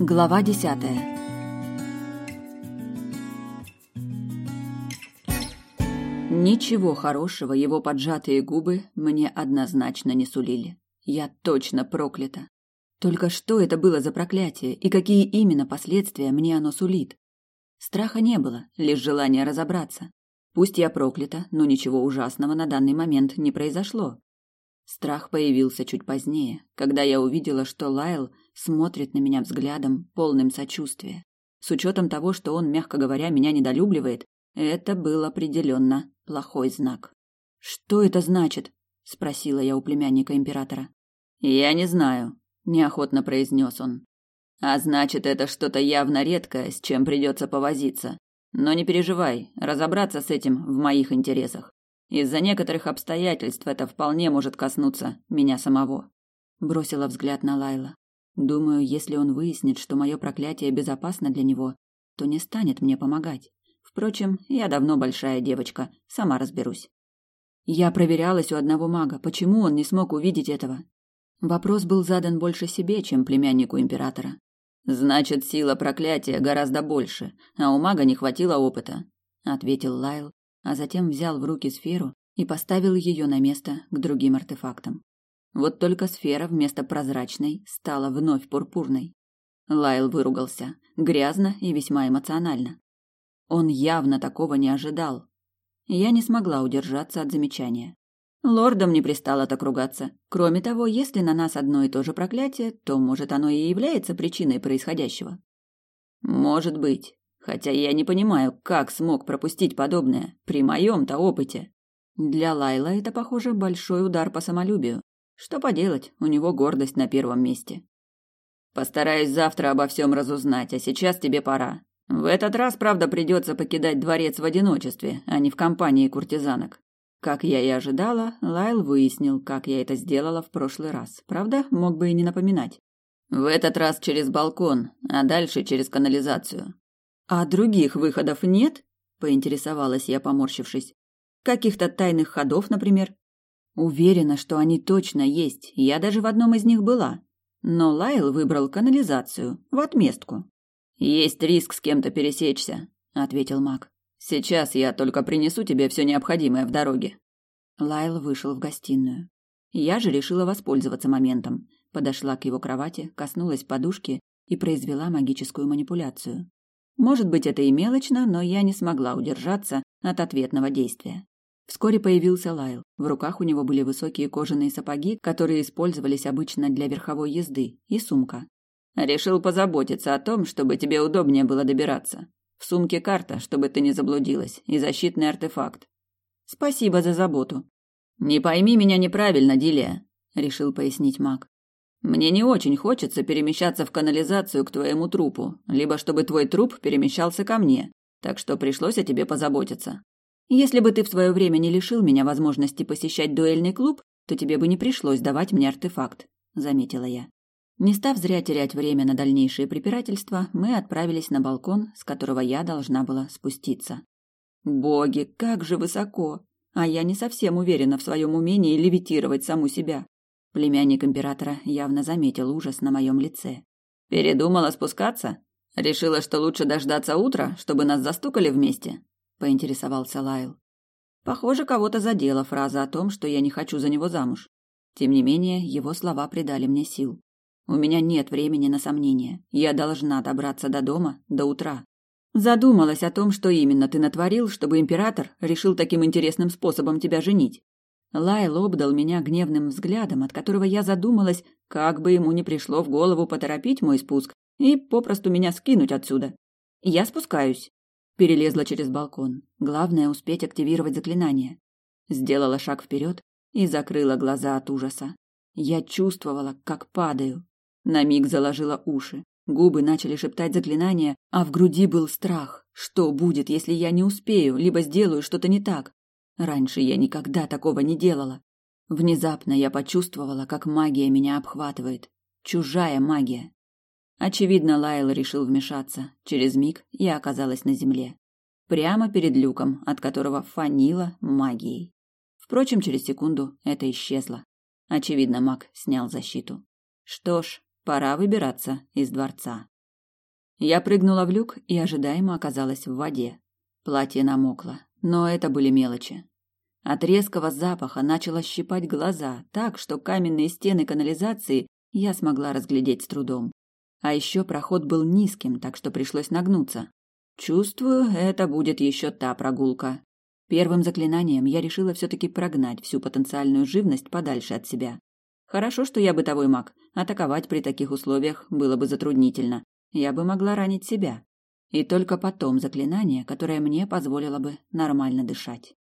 Глава десятая Ничего хорошего его поджатые губы мне однозначно не сулили. Я точно проклята. Только что это было за проклятие и какие именно последствия мне оно сулит? Страха не было, лишь желание разобраться. Пусть я проклята, но ничего ужасного на данный момент не произошло. Страх появился чуть позднее, когда я увидела, что Лайл смотрит на меня взглядом, полным сочувствия. С учетом того, что он, мягко говоря, меня недолюбливает, это был определенно плохой знак. «Что это значит?» – спросила я у племянника императора. «Я не знаю», – неохотно произнес он. «А значит, это что-то явно редкое, с чем придется повозиться. Но не переживай, разобраться с этим в моих интересах. Из-за некоторых обстоятельств это вполне может коснуться меня самого. Бросила взгляд на Лайла. Думаю, если он выяснит, что мое проклятие безопасно для него, то не станет мне помогать. Впрочем, я давно большая девочка, сама разберусь. Я проверялась у одного мага, почему он не смог увидеть этого. Вопрос был задан больше себе, чем племяннику императора. Значит, сила проклятия гораздо больше, а у мага не хватило опыта, ответил Лайл, а затем взял в руки сферу и поставил ее на место к другим артефактам. Вот только сфера вместо прозрачной стала вновь пурпурной. Лайл выругался, грязно и весьма эмоционально. Он явно такого не ожидал. Я не смогла удержаться от замечания. Лордам не пристало так ругаться. Кроме того, если на нас одно и то же проклятие, то, может, оно и является причиной происходящего. Может быть. Хотя я не понимаю, как смог пропустить подобное при моем-то опыте. Для Лайла это, похоже, большой удар по самолюбию. Что поделать, у него гордость на первом месте. Постараюсь завтра обо всем разузнать, а сейчас тебе пора. В этот раз, правда, придется покидать дворец в одиночестве, а не в компании куртизанок. Как я и ожидала, Лайл выяснил, как я это сделала в прошлый раз. Правда, мог бы и не напоминать. В этот раз через балкон, а дальше через канализацию. А других выходов нет? поинтересовалась я, поморщившись. Каких-то тайных ходов, например? Уверена, что они точно есть. Я даже в одном из них была. Но Лайл выбрал канализацию в отместку. Есть риск с кем-то пересечься, ответил Мак. Сейчас я только принесу тебе все необходимое в дороге. Лайл вышел в гостиную. Я же решила воспользоваться моментом. Подошла к его кровати, коснулась подушки и произвела магическую манипуляцию. Может быть, это и мелочно, но я не смогла удержаться от ответного действия. Вскоре появился Лайл. В руках у него были высокие кожаные сапоги, которые использовались обычно для верховой езды, и сумка. Решил позаботиться о том, чтобы тебе удобнее было добираться. В сумке карта, чтобы ты не заблудилась, и защитный артефакт. Спасибо за заботу. Не пойми меня неправильно, Дилия, решил пояснить Мак. Мне не очень хочется перемещаться в канализацию к твоему трупу, либо чтобы твой труп перемещался ко мне. Так что пришлось о тебе позаботиться. Если бы ты в свое время не лишил меня возможности посещать дуэльный клуб, то тебе бы не пришлось давать мне артефакт, заметила я. Не став зря терять время на дальнейшие препирательства, мы отправились на балкон, с которого я должна была спуститься. Боги, как же высоко! А я не совсем уверена в своем умении левитировать саму себя. Племянник императора явно заметил ужас на моем лице. Передумала спускаться? Решила, что лучше дождаться утра, чтобы нас застукали вместе? Поинтересовался Лайл. Похоже, кого-то задела фраза о том, что я не хочу за него замуж. Тем не менее, его слова придали мне сил. У меня нет времени на сомнения. Я должна добраться до дома до утра. Задумалась о том, что именно ты натворил, чтобы император решил таким интересным способом тебя женить. Лайл обдал меня гневным взглядом, от которого я задумалась, как бы ему не пришло в голову поторопить мой спуск и попросту меня скинуть отсюда. Я спускаюсь. Перелезла через балкон. Главное успеть активировать заклинание. Сделала шаг вперед и закрыла глаза от ужаса. Я чувствовала, как падаю. На миг заложила уши. Губы начали шептать заклинания, а в груди был страх. Что будет, если я не успею, либо сделаю что-то не так? Раньше я никогда такого не делала. Внезапно я почувствовала, как магия меня обхватывает. Чужая магия. Очевидно, Лайл решил вмешаться. Через миг я оказалась на земле. Прямо перед люком, от которого фанило магией. Впрочем, через секунду это исчезло. Очевидно, маг снял защиту. Что ж, пора выбираться из дворца. Я прыгнула в люк и ожидаемо оказалась в воде. Платье намокло, но это были мелочи. От резкого запаха начало щипать глаза, так что каменные стены канализации я смогла разглядеть с трудом. А еще проход был низким, так что пришлось нагнуться. Чувствую, это будет еще та прогулка. Первым заклинанием я решила все-таки прогнать всю потенциальную живность подальше от себя. Хорошо, что я бытовой маг. Атаковать при таких условиях было бы затруднительно. Я бы могла ранить себя. И только потом заклинание, которое мне позволило бы нормально дышать.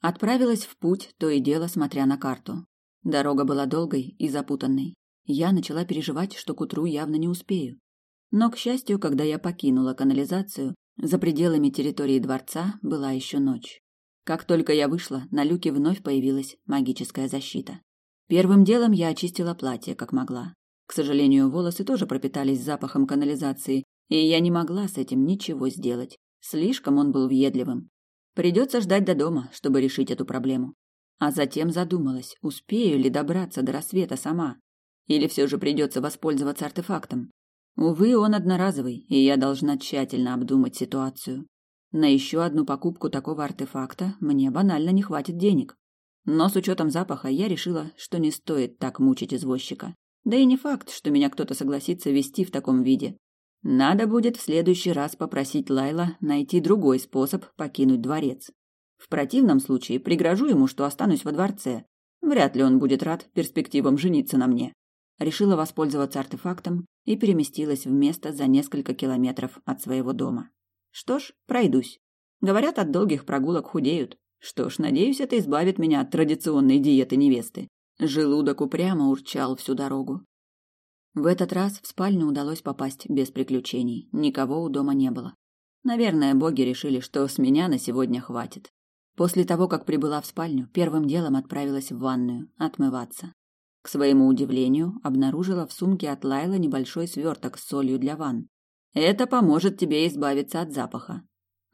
Отправилась в путь, то и дело смотря на карту. Дорога была долгой и запутанной. Я начала переживать, что к утру явно не успею. Но, к счастью, когда я покинула канализацию, за пределами территории дворца была еще ночь. Как только я вышла, на люке вновь появилась магическая защита. Первым делом я очистила платье, как могла. К сожалению, волосы тоже пропитались запахом канализации, и я не могла с этим ничего сделать. Слишком он был въедливым. Придется ждать до дома, чтобы решить эту проблему. А затем задумалась, успею ли добраться до рассвета сама. Или все же придется воспользоваться артефактом. Увы, он одноразовый, и я должна тщательно обдумать ситуацию. На еще одну покупку такого артефакта мне банально не хватит денег. Но с учетом запаха я решила, что не стоит так мучить извозчика. Да и не факт, что меня кто-то согласится вести в таком виде. Надо будет в следующий раз попросить Лайла найти другой способ покинуть дворец. В противном случае пригрожу ему, что останусь во дворце. Вряд ли он будет рад перспективам жениться на мне решила воспользоваться артефактом и переместилась в место за несколько километров от своего дома. Что ж, пройдусь. Говорят, от долгих прогулок худеют. Что ж, надеюсь, это избавит меня от традиционной диеты невесты. Желудок упрямо урчал всю дорогу. В этот раз в спальню удалось попасть без приключений. Никого у дома не было. Наверное, боги решили, что с меня на сегодня хватит. После того, как прибыла в спальню, первым делом отправилась в ванную отмываться. К своему удивлению, обнаружила в сумке от Лайла небольшой сверток с солью для ванн. Это поможет тебе избавиться от запаха.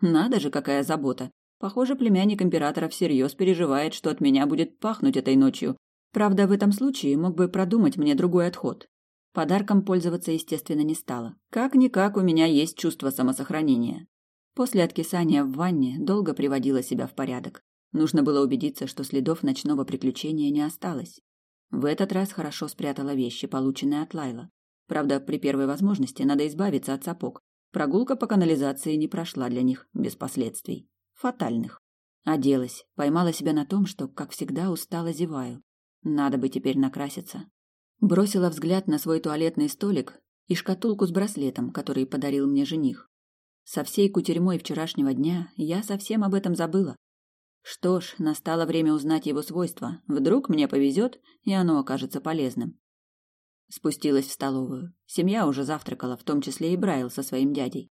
Надо же, какая забота. Похоже, племянник императора всерьез переживает, что от меня будет пахнуть этой ночью. Правда, в этом случае мог бы продумать мне другой отход. Подарком пользоваться, естественно, не стала. Как-никак у меня есть чувство самосохранения. После откисания в ванне долго приводила себя в порядок. Нужно было убедиться, что следов ночного приключения не осталось. В этот раз хорошо спрятала вещи, полученные от Лайла. Правда, при первой возможности надо избавиться от сапог. Прогулка по канализации не прошла для них без последствий. Фатальных. Оделась, поймала себя на том, что, как всегда, устала зеваю. Надо бы теперь накраситься. Бросила взгляд на свой туалетный столик и шкатулку с браслетом, который подарил мне жених. Со всей кутерьмой вчерашнего дня я совсем об этом забыла. Что ж, настало время узнать его свойства. Вдруг мне повезет, и оно окажется полезным. Спустилась в столовую. Семья уже завтракала, в том числе и Брайл со своим дядей.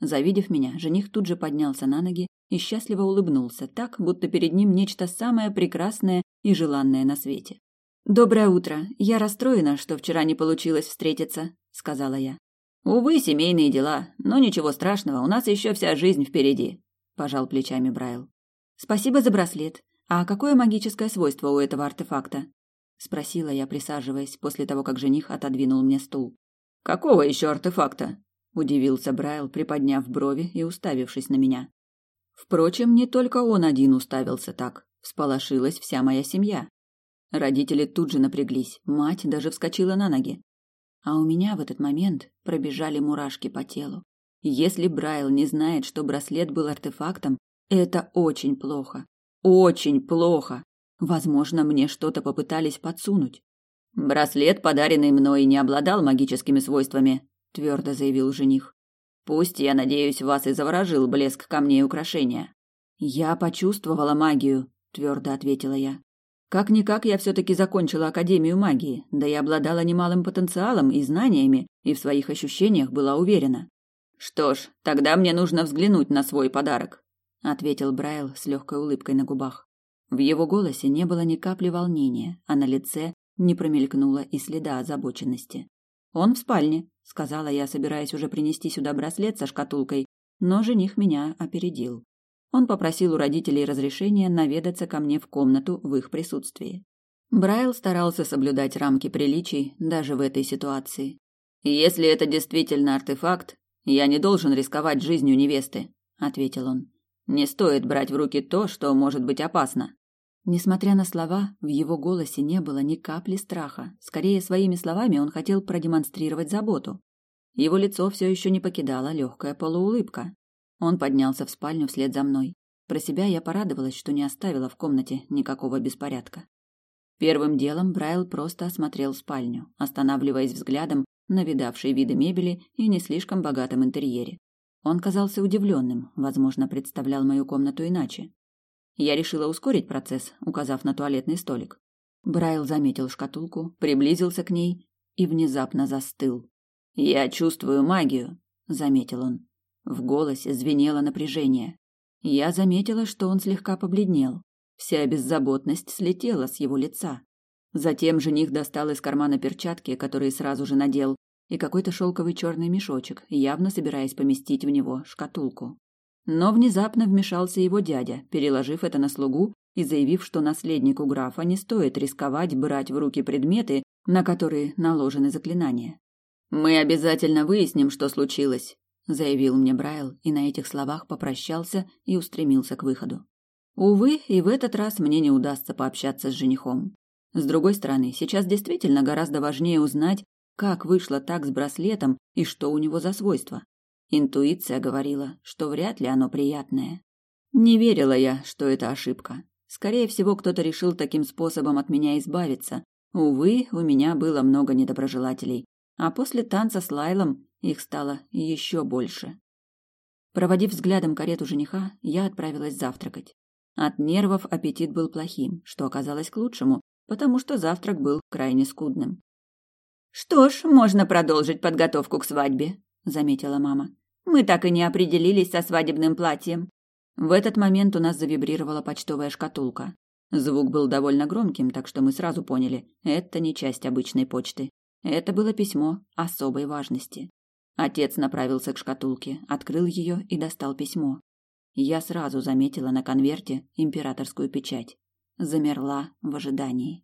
Завидев меня, жених тут же поднялся на ноги и счастливо улыбнулся, так, будто перед ним нечто самое прекрасное и желанное на свете. «Доброе утро. Я расстроена, что вчера не получилось встретиться», — сказала я. «Увы, семейные дела. Но ничего страшного, у нас еще вся жизнь впереди», — пожал плечами Брайл. Спасибо за браслет. А какое магическое свойство у этого артефакта? спросила я, присаживаясь после того, как жених отодвинул мне стул. Какого еще артефакта? удивился Брайл, приподняв брови и уставившись на меня. Впрочем, не только он один уставился так. Всполошилась вся моя семья. Родители тут же напряглись, мать даже вскочила на ноги. А у меня в этот момент пробежали мурашки по телу. Если Брайл не знает, что браслет был артефактом, это очень плохо. Очень плохо. Возможно, мне что-то попытались подсунуть. Браслет, подаренный мной, не обладал магическими свойствами, твердо заявил жених. Пусть, я надеюсь, вас и заворожил блеск камней украшения. Я почувствовала магию, твердо ответила я. Как никак я все таки закончила академию магии, да и обладала немалым потенциалом и знаниями, и в своих ощущениях была уверена. Что ж, тогда мне нужно взглянуть на свой подарок ответил Брайл с легкой улыбкой на губах. В его голосе не было ни капли волнения, а на лице не промелькнуло и следа озабоченности. Он в спальне, сказала я, собираясь уже принести сюда браслет со шкатулкой, но жених меня опередил. Он попросил у родителей разрешения наведаться ко мне в комнату в их присутствии. Брайл старался соблюдать рамки приличий даже в этой ситуации. Если это действительно артефакт, Я не должен рисковать жизнью невесты, ответил он. Не стоит брать в руки то, что может быть опасно. Несмотря на слова, в его голосе не было ни капли страха. Скорее, своими словами он хотел продемонстрировать заботу. Его лицо все еще не покидала легкая полуулыбка. Он поднялся в спальню вслед за мной. Про себя я порадовалась, что не оставила в комнате никакого беспорядка. Первым делом Брайл просто осмотрел спальню, останавливаясь взглядом на видавшей виды мебели и не слишком богатом интерьере. Он казался удивленным, возможно, представлял мою комнату иначе. Я решила ускорить процесс, указав на туалетный столик. Брайл заметил шкатулку, приблизился к ней и внезапно застыл. «Я чувствую магию», — заметил он. В голосе звенело напряжение. Я заметила, что он слегка побледнел. Вся беззаботность слетела с его лица. Затем жених достал из кармана перчатки, которые сразу же надел, и какой-то шелковый черный мешочек, явно собираясь поместить в него шкатулку. Но внезапно вмешался его дядя, переложив это на слугу и заявив, что наследнику графа не стоит рисковать брать в руки предметы, на которые наложены заклинания. «Мы обязательно выясним, что случилось», — заявил мне Брайл, и на этих словах попрощался и устремился к выходу. Увы, и в этот раз мне не удастся пообщаться с женихом. С другой стороны, сейчас действительно гораздо важнее узнать, как вышло так с браслетом и что у него за свойства. Интуиция говорила, что вряд ли оно приятное. Не верила я, что это ошибка. Скорее всего, кто-то решил таким способом от меня избавиться. Увы, у меня было много недоброжелателей. А после танца с Лайлом их стало еще больше. Проводив взглядом карету жениха, я отправилась завтракать. От нервов аппетит был плохим, что оказалось к лучшему, потому что завтрак был крайне скудным. «Что ж, можно продолжить подготовку к свадьбе», заметила мама. Мы так и не определились со свадебным платьем. В этот момент у нас завибрировала почтовая шкатулка. Звук был довольно громким, так что мы сразу поняли, это не часть обычной почты. Это было письмо особой важности. Отец направился к шкатулке, открыл ее и достал письмо. Я сразу заметила на конверте императорскую печать. Замерла в ожидании.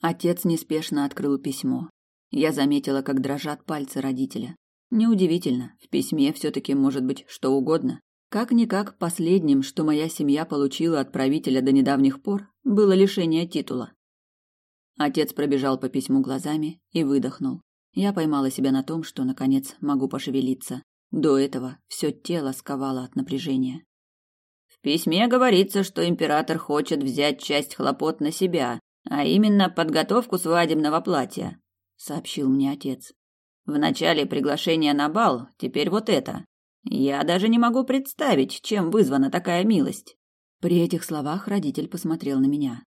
Отец неспешно открыл письмо. Я заметила, как дрожат пальцы родителя. Неудивительно, в письме все-таки может быть что угодно. Как-никак последним, что моя семья получила от правителя до недавних пор, было лишение титула. Отец пробежал по письму глазами и выдохнул. Я поймала себя на том, что, наконец, могу пошевелиться. До этого все тело сковало от напряжения. В письме говорится, что император хочет взять часть хлопот на себя, а именно подготовку свадебного платья, сообщил мне отец. В начале приглашение на бал, теперь вот это. Я даже не могу представить, чем вызвана такая милость. При этих словах родитель посмотрел на меня.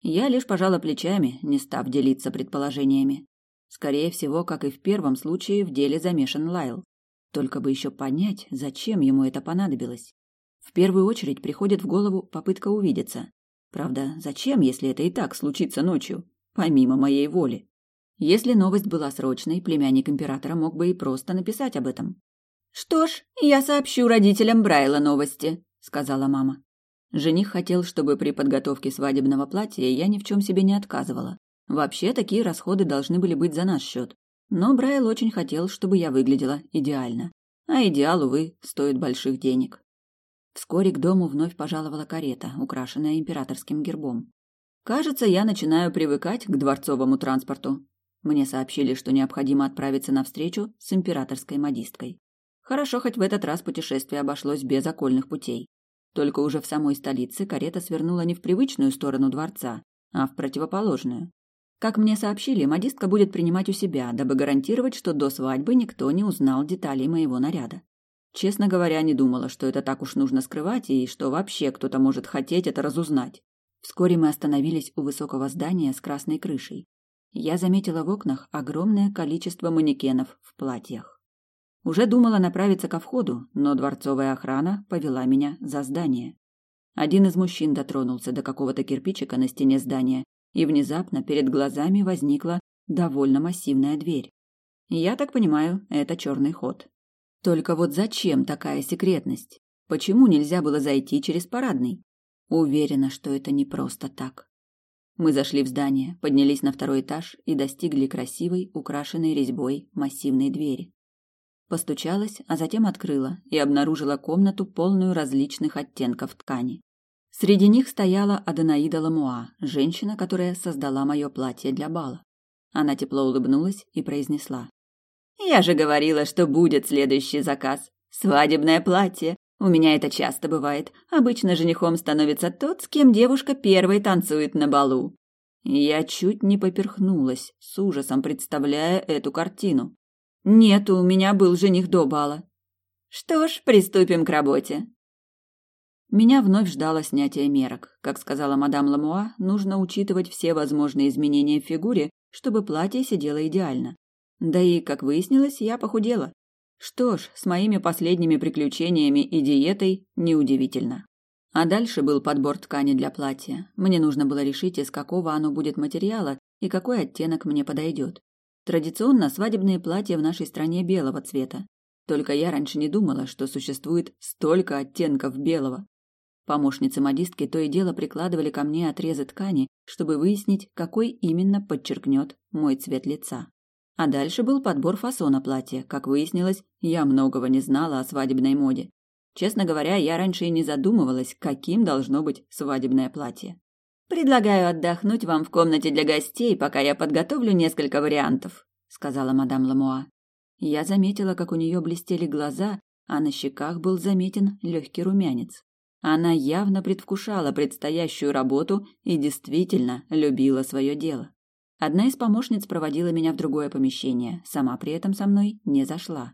Я лишь пожала плечами, не став делиться предположениями. Скорее всего, как и в первом случае, в деле замешан Лайл. Только бы еще понять, зачем ему это понадобилось. В первую очередь приходит в голову попытка увидеться. Правда, зачем, если это и так случится ночью, помимо моей воли? Если новость была срочной, племянник императора мог бы и просто написать об этом. «Что ж, я сообщу родителям Брайла новости», — сказала мама. Жених хотел, чтобы при подготовке свадебного платья я ни в чем себе не отказывала. Вообще, такие расходы должны были быть за наш счет. Но Брайл очень хотел, чтобы я выглядела идеально. А идеал, увы, стоит больших денег. Вскоре к дому вновь пожаловала карета, украшенная императорским гербом. Кажется, я начинаю привыкать к дворцовому транспорту. Мне сообщили, что необходимо отправиться на встречу с императорской модисткой. Хорошо, хоть в этот раз путешествие обошлось без окольных путей. Только уже в самой столице карета свернула не в привычную сторону дворца, а в противоположную. Как мне сообщили, модистка будет принимать у себя, дабы гарантировать, что до свадьбы никто не узнал деталей моего наряда. Честно говоря, не думала, что это так уж нужно скрывать и что вообще кто-то может хотеть это разузнать. Вскоре мы остановились у высокого здания с красной крышей я заметила в окнах огромное количество манекенов в платьях. Уже думала направиться ко входу, но дворцовая охрана повела меня за здание. Один из мужчин дотронулся до какого-то кирпичика на стене здания, и внезапно перед глазами возникла довольно массивная дверь. Я так понимаю, это черный ход. Только вот зачем такая секретность? Почему нельзя было зайти через парадный? Уверена, что это не просто так. Мы зашли в здание, поднялись на второй этаж и достигли красивой, украшенной резьбой массивной двери. Постучалась, а затем открыла и обнаружила комнату, полную различных оттенков ткани. Среди них стояла Аданаида Ламуа, женщина, которая создала мое платье для бала. Она тепло улыбнулась и произнесла. «Я же говорила, что будет следующий заказ. Свадебное платье. У меня это часто бывает. Обычно женихом становится тот, с кем девушка первой танцует на балу». Я чуть не поперхнулась, с ужасом представляя эту картину. Нет, у меня был жених до бала. Что ж, приступим к работе. Меня вновь ждало снятие мерок. Как сказала мадам Ламуа, нужно учитывать все возможные изменения в фигуре, чтобы платье сидело идеально. Да и, как выяснилось, я похудела. Что ж, с моими последними приключениями и диетой неудивительно. А дальше был подбор ткани для платья. Мне нужно было решить, из какого оно будет материала и какой оттенок мне подойдет. Традиционно свадебные платья в нашей стране белого цвета. Только я раньше не думала, что существует столько оттенков белого. Помощницы модистки то и дело прикладывали ко мне отрезы ткани, чтобы выяснить, какой именно подчеркнет мой цвет лица. А дальше был подбор фасона платья. Как выяснилось, я многого не знала о свадебной моде. Честно говоря, я раньше и не задумывалась, каким должно быть свадебное платье. Предлагаю отдохнуть вам в комнате для гостей, пока я подготовлю несколько вариантов, сказала мадам Ламуа. Я заметила, как у нее блестели глаза, а на щеках был заметен легкий румянец. Она явно предвкушала предстоящую работу и действительно любила свое дело. Одна из помощниц проводила меня в другое помещение, сама при этом со мной не зашла.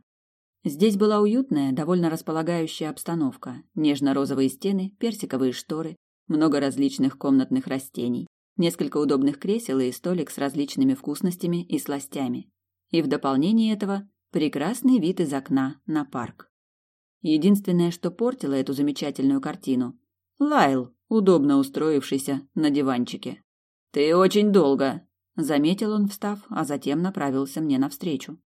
Здесь была уютная, довольно располагающая обстановка. Нежно-розовые стены, персиковые шторы, много различных комнатных растений, несколько удобных кресел и столик с различными вкусностями и сластями. И в дополнение этого прекрасный вид из окна на парк. Единственное, что портило эту замечательную картину – Лайл, удобно устроившийся на диванчике. «Ты очень долго», – заметил он, встав, а затем направился мне навстречу.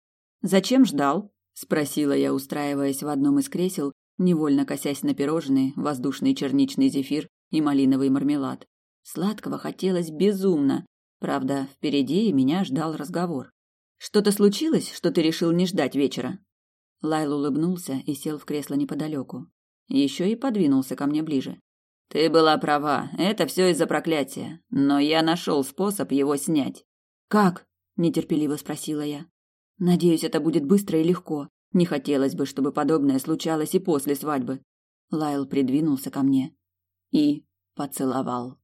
«Зачем ждал?» – спросила я, устраиваясь в одном из кресел, невольно косясь на пирожные, воздушный черничный зефир и малиновый мармелад. Сладкого хотелось безумно. Правда, впереди меня ждал разговор. Что-то случилось, что ты решил не ждать вечера? Лайл улыбнулся и сел в кресло неподалеку. Еще и подвинулся ко мне ближе. Ты была права, это все из-за проклятия, но я нашел способ его снять. Как? нетерпеливо спросила я. Надеюсь, это будет быстро и легко. Не хотелось бы, чтобы подобное случалось и после свадьбы. Лайл придвинулся ко мне и поцеловал.